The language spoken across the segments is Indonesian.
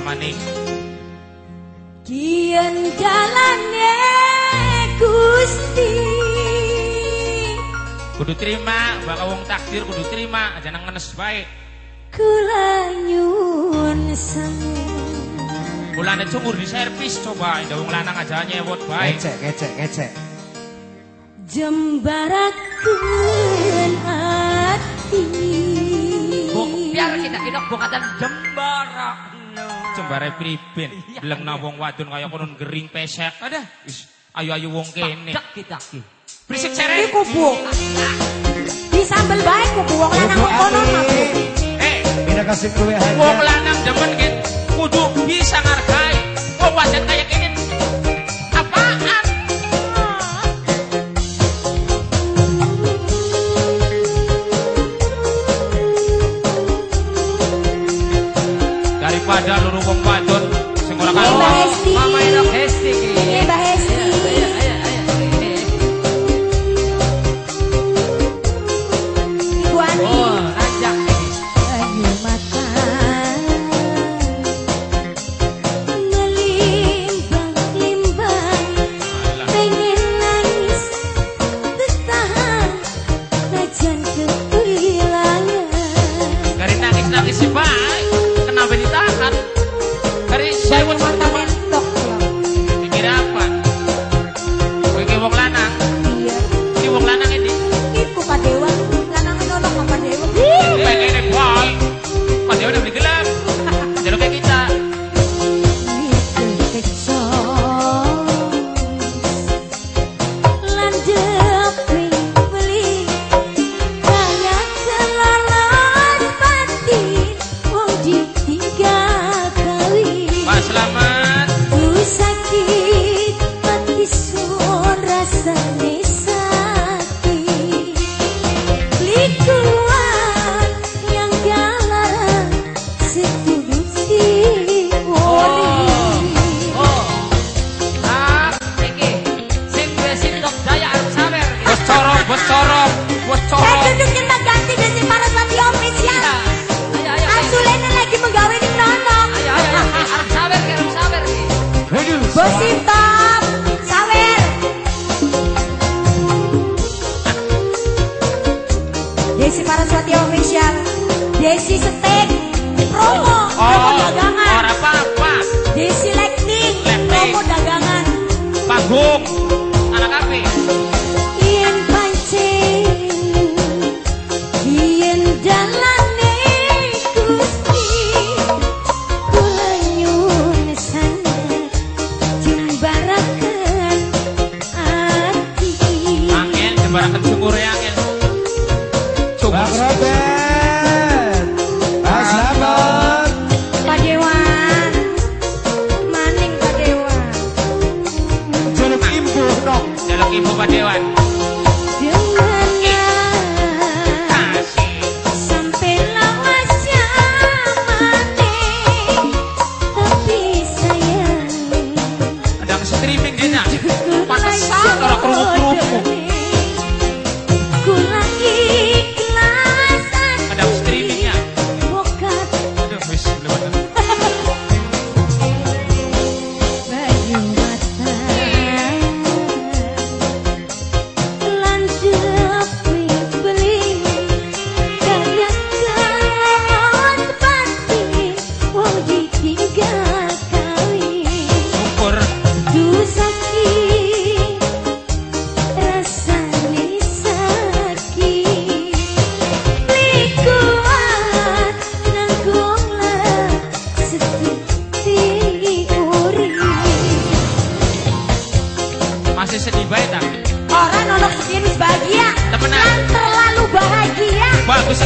Mama. Kian jalannya Gusti. Kudu terima, bakal wong takdir kudu terima, jangan ngenes baik. Kula nyuwun semu. Mulane cungur di servis coba, Indah wong lanang aja nyewot baik. Kecek, kecek, kecek. Jembarakeun hati. Biar kita kita bukatan jembarak jembare priben. Iya. Blengno wong wadon kaya kono gering pesek. Ada. Ayo-ayo wong kene. Tak tak. prisik cere. Iku bu, Disambel bae ku wong lanang kono mah. Eh, pindah kasih kowe aja. Wong lanang demen padha luru wong wadon sing. Cuc, a l'agafi.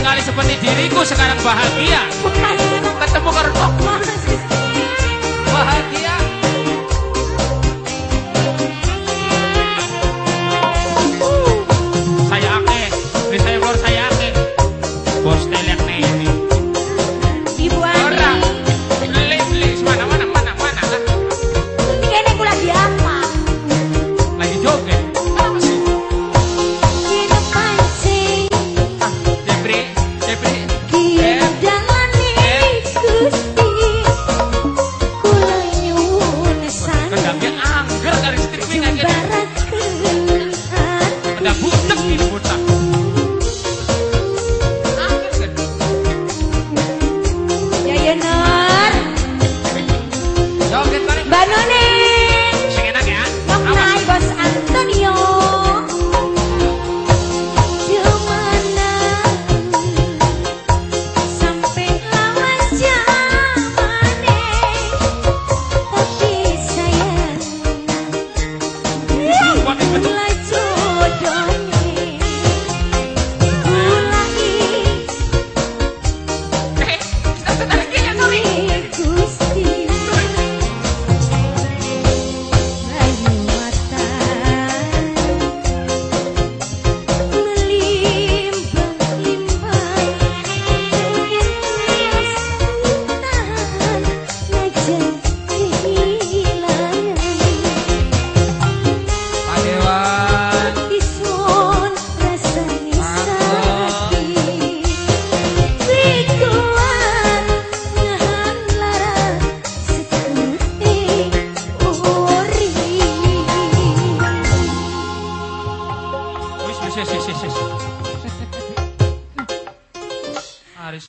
sekali seperti diriku sekarang bahagia. Ketemu karo